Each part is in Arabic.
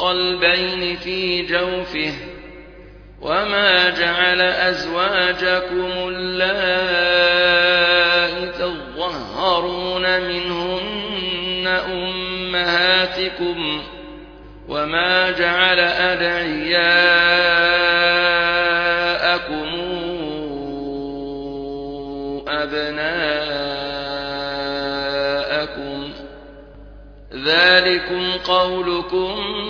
من قلبين في جوفه وما جعل أزواجكم اللائي تظهرون منهن أمهاتكم وما جعل أدعياءكم أبناءكم ذلكم قولكم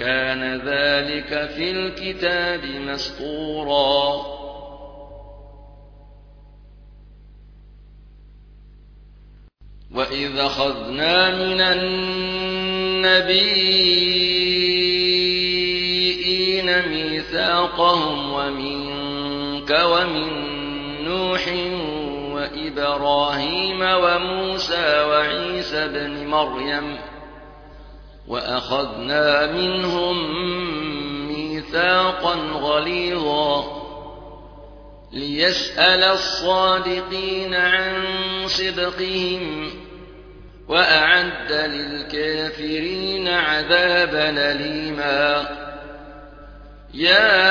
كان ذلك في الكتاب مسطورا. وإذ أخذنا من النبيين ميثاقهم ومنك ومن نوح وإبراهيم وموسى وعيسى بن مريم وأخذنا منهم ميثاقا غليظا. ليسأل الصادقين عن صدقهم وأعد للكافرين عذابا أليما. يا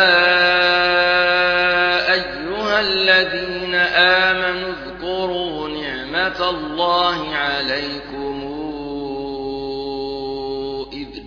أيها الذين آمنوا اذكروا نعمة الله عليكم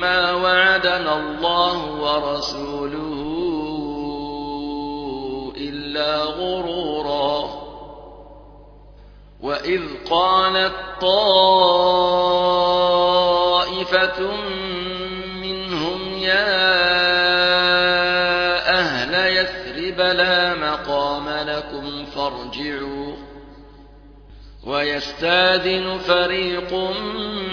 ما وعدنا الله ورسوله إلا غرورا. وإذ قالت طائفة منهم يا أهل يثرب لا مقام لكم فارجعوا. ويستاذن فريق منهم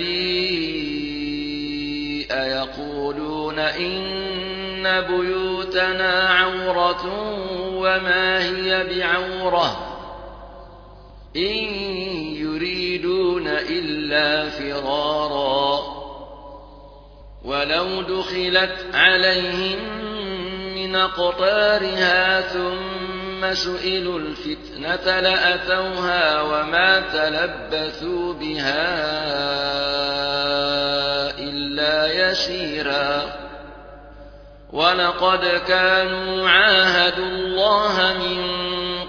النبي أيقولون إن بيوتنا عورة وما هي بعورة إن يريدون إلا فرارا ولو دخلت عليهم من أقطارها ثم سئلوا الفتنة لأتوها وما تلبثوا بها إلا يسيرا. ولقد كانوا عاهدوا الله من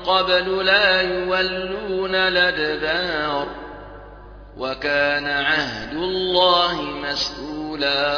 قبل لا يولون الأدبار. وكان عهد الله مسؤولا.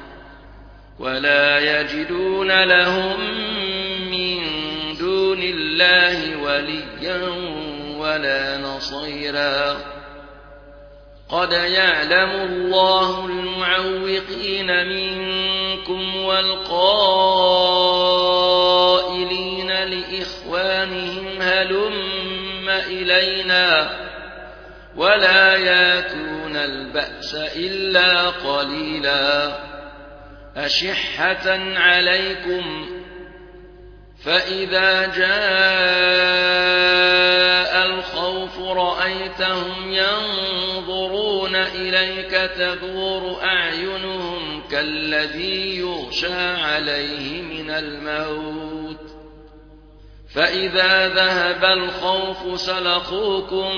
ولا يجدون لهم من دون الله وليا ولا نصيرا. قد يعلم الله المعوقين منكم والقائلين لإخوانهم هلم إلينا ولا ياتون البأس إلا قليلا. أشحة عليكم فإذا جاء الخوف رأيتهم ينظرون إليك تدور أعينهم كالذي يغشى عليه من الموت فإذا ذهب الخوف سلقوكم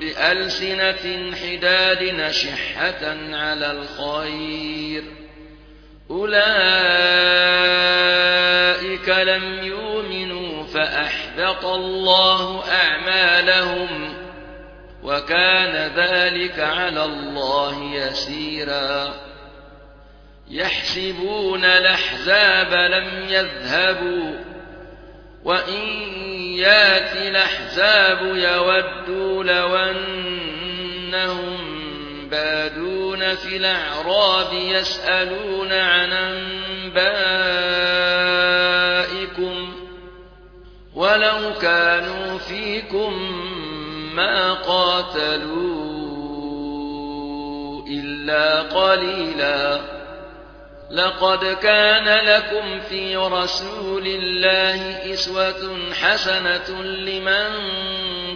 بألسنة حداد نشحة على الخير أولئك لم يؤمنوا فأحبط الله أعمالهم وكان ذلك على الله يسيرا. يحسبون الأحزاب لم يذهبوا وإن يأت الأحزاب يودوا لو أنهم في الأعراب يسألون عن أنبائكم ولو كانوا فيكم ما قاتلوا إلا قليلا. لقد كان لكم في رسول الله إسوة حسنة لمن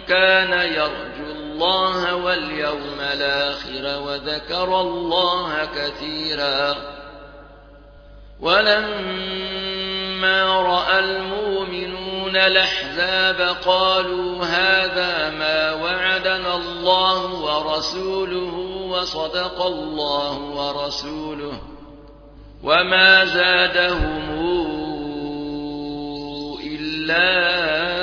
كان يرجو الله واليوم الآخر وذكر الله كثيرا. ولما رأى المؤمنون الأحزاب قالوا هذا ما وعدنا الله ورسوله وصدق الله ورسوله وما زادهم إلا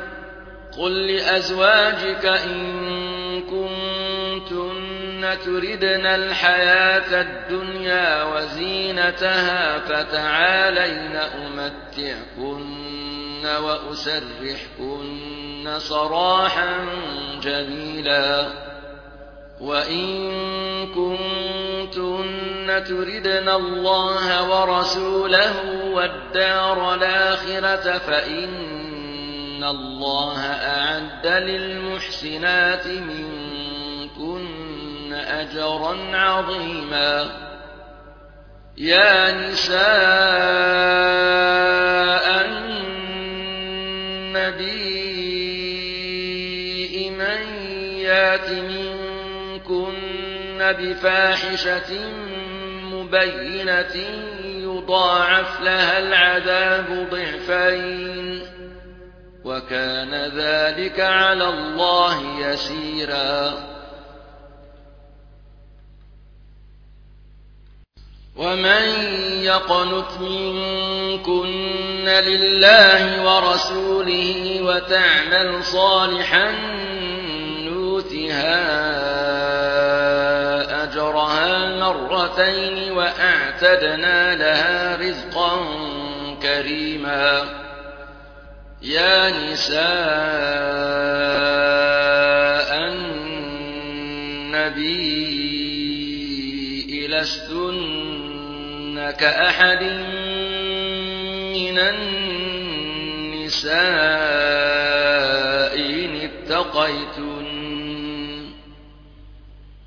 قل لأزواجك إن كنتن تردن الحياة الدنيا وزينتها فتعالين أمتعكن وأسرحكن صراحا جميلا وإن كنتن تردن الله ورسوله والدار الآخرة فإن إن الله أعد للمحسنات منكن أجرا عظيما يا نساء النبي من يات منكن بفاحشة مبينة يضاعف لها العذاب ضعفين وكان ذلك على الله يسيرا. ومن يقنت منكن لله ورسوله وتعمل صالحا نوتها أجرها مرتين وأعتدنا لها رزقا كريما. يا نساء النبي لستن كأحد من النساء إن اتقيتن.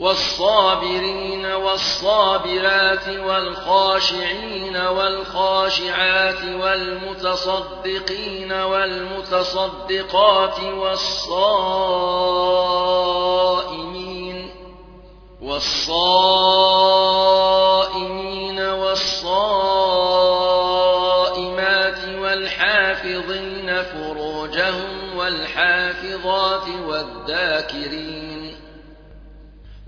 والصابرين والصابرات والخاشعين والخاشعات والمتصدقين والمتصدقات والصائمين والصائمين والصائمات والحافظين فروجهم والحافظات والذاكرين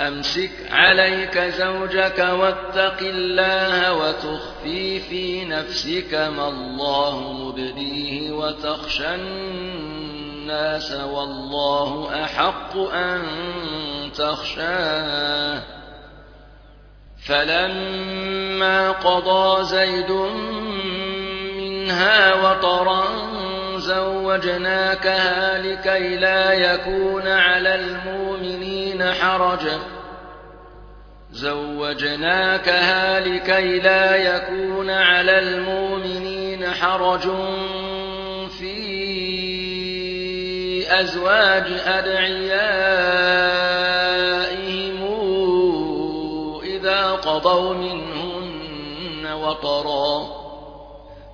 أمسك عليك زوجك واتق الله وتخفي في نفسك ما الله مبديه وتخشى الناس والله أحق أن تخشاه. فلما قضى زيد منها وطرا زوجناكها لكي لا يكون على المؤمنين حرج. زوجناكها لكي لا يكون على المؤمنين حرج في أزواج أدعيائهم إذا قضوا منهن وطرا.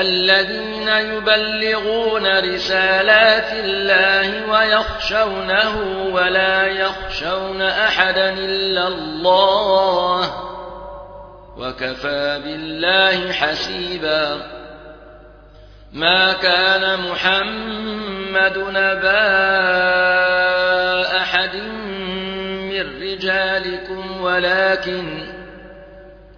الذين يبلغون رسالات الله ويخشونه ولا يخشون أحدا إلا الله وكفى بالله حسيبا. ما كان محمد نبا أحد من رجالكم ولكن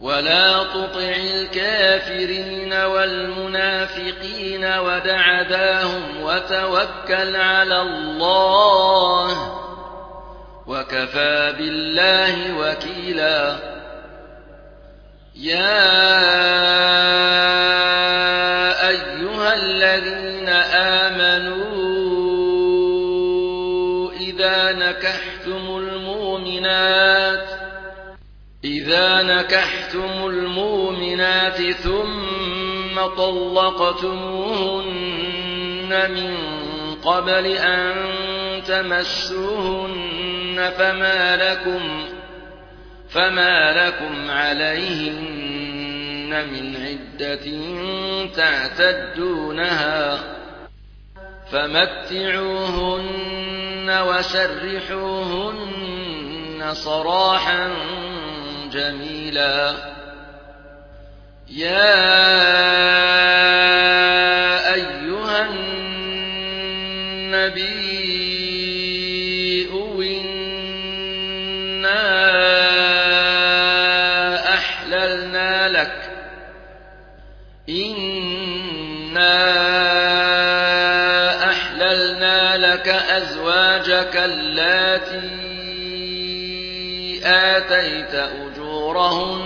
ولا تطع الكافرين والمنافقين ودع داهم وتوكل على الله وكفى بالله وكيلا يا أيها الذين آمنوا إذا نكحتم المؤمنات إذا نكحتم المؤمنات ثم طلقتموهن من قبل أن تمسوهن فما لكم فما لكم عليهن من عدة تعتدونها فمتعوهن وسرحوهن صراحا جميلا يا أيها النبي إنا أحللنا لك إنا أحللنا لك أزواجك اللاتي آتيت أجورهن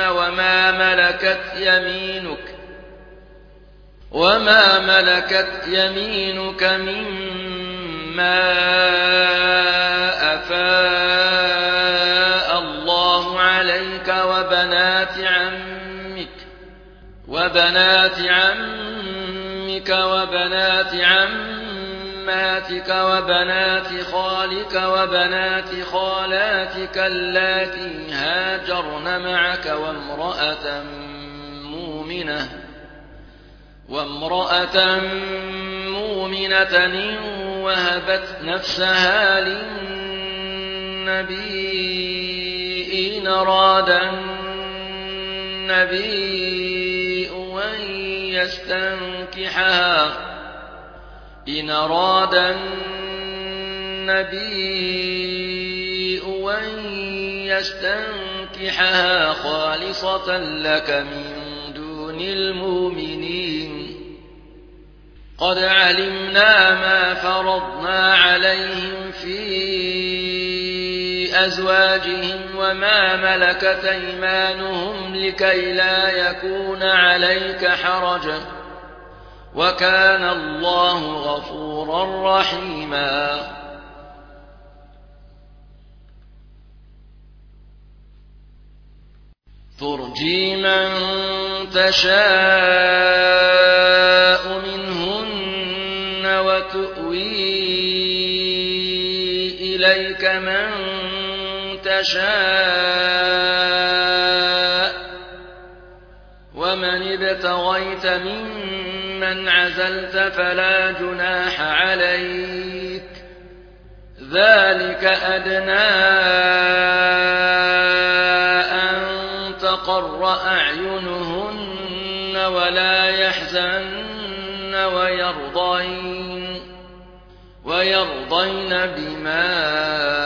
وما ملكت يمينك وما ملكت يمينك مما أفاء الله عليك وبنات عمك وبنات عمك وبنات عماتك وبنات خالك وبنات خالاتك اللاتي هاجرن معك وامرأة مؤمنة وامرأة مؤمنة وهبت نفسها للنبي إن أراد النبي أن يستنكحها. إن أراد النبي أن يستنكحها خالصة لك من دون المؤمنين. قد علمنا ما فرضنا عليهم في أزواجهم وما ملكت أيمانهم لكي لا يكون عليك حرج. وكان الله غفورا رحيما. ترجي من تشاء منهن وتؤوي إليك من تشاء. ومن ابتغيت ممن عزلت فلا جناح عليك ذلك أدنى أن تقر أعينهن ولا يحزن ويرضين ويرضين بما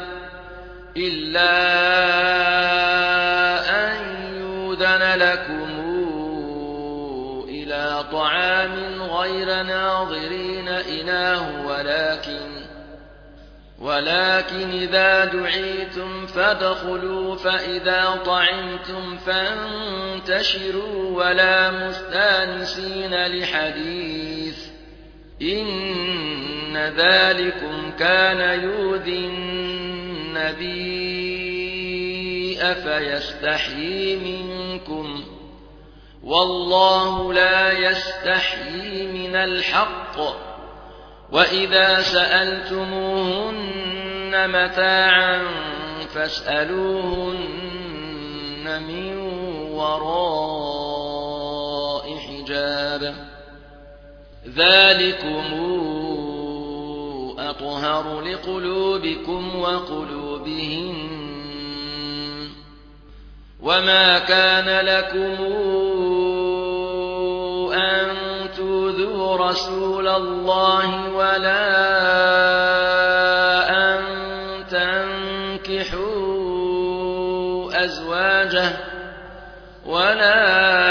إلا أن يوذن لكم إلى طعام غير ناظرين إناه ولكن ولكن إذا دعيتم فادخلوا فإذا طعمتم فانتشروا ولا مستأنسين لحديث. إن ذلكم كان يؤذي النبي فيستحيي منكم؟ والله لا يستحيي من الحق. وإذا سألتموهن متاعا فاسألوهن من وراء حجاب. ذلكم أطهر لقلوبكم وقلوبهن وما كان لكم أن توذوا رسول الله ولا أن تنكحوا أزواجه ولا أن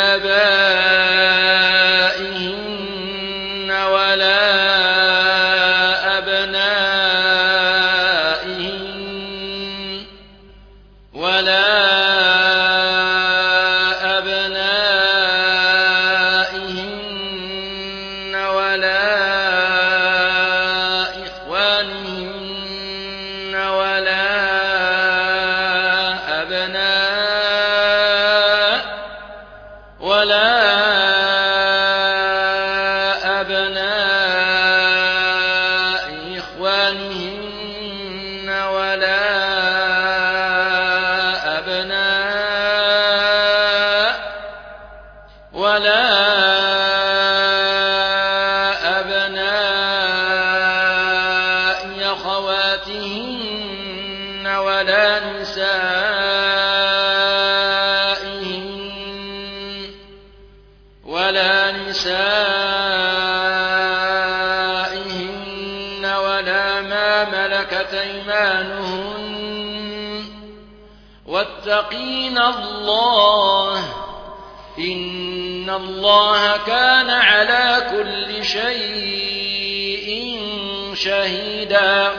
آبائهن إخوانهن واتقين الله إن الله كان على كل شيء شهيدا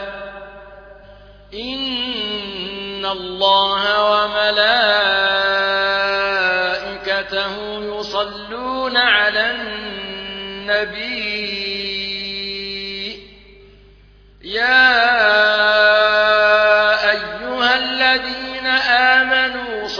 إن الله وملائكته يصلون على النبي يا أيها الذين آمنوا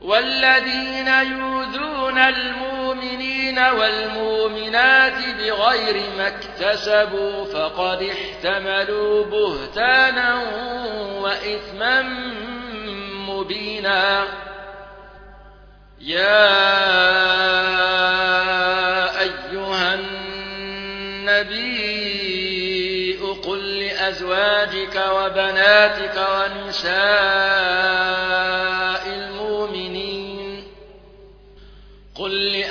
والذين يؤذون المؤمنين والمؤمنات بغير ما اكتسبوا فقد احتملوا بهتانا وإثما مبينا. يا أيها النبي قل لأزواجك وبناتك ونساء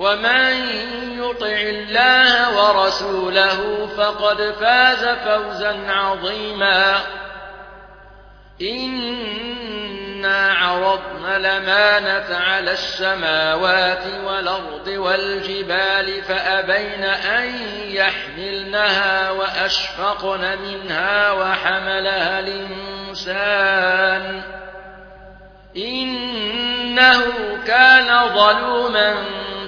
ومن يطع الله ورسوله فقد فاز فوزا عظيما إنا عرضنا الأمانة على السماوات والأرض والجبال فأبين أن يحملنها وأشفقن منها وحملها الإنسان إنه كان ظلوما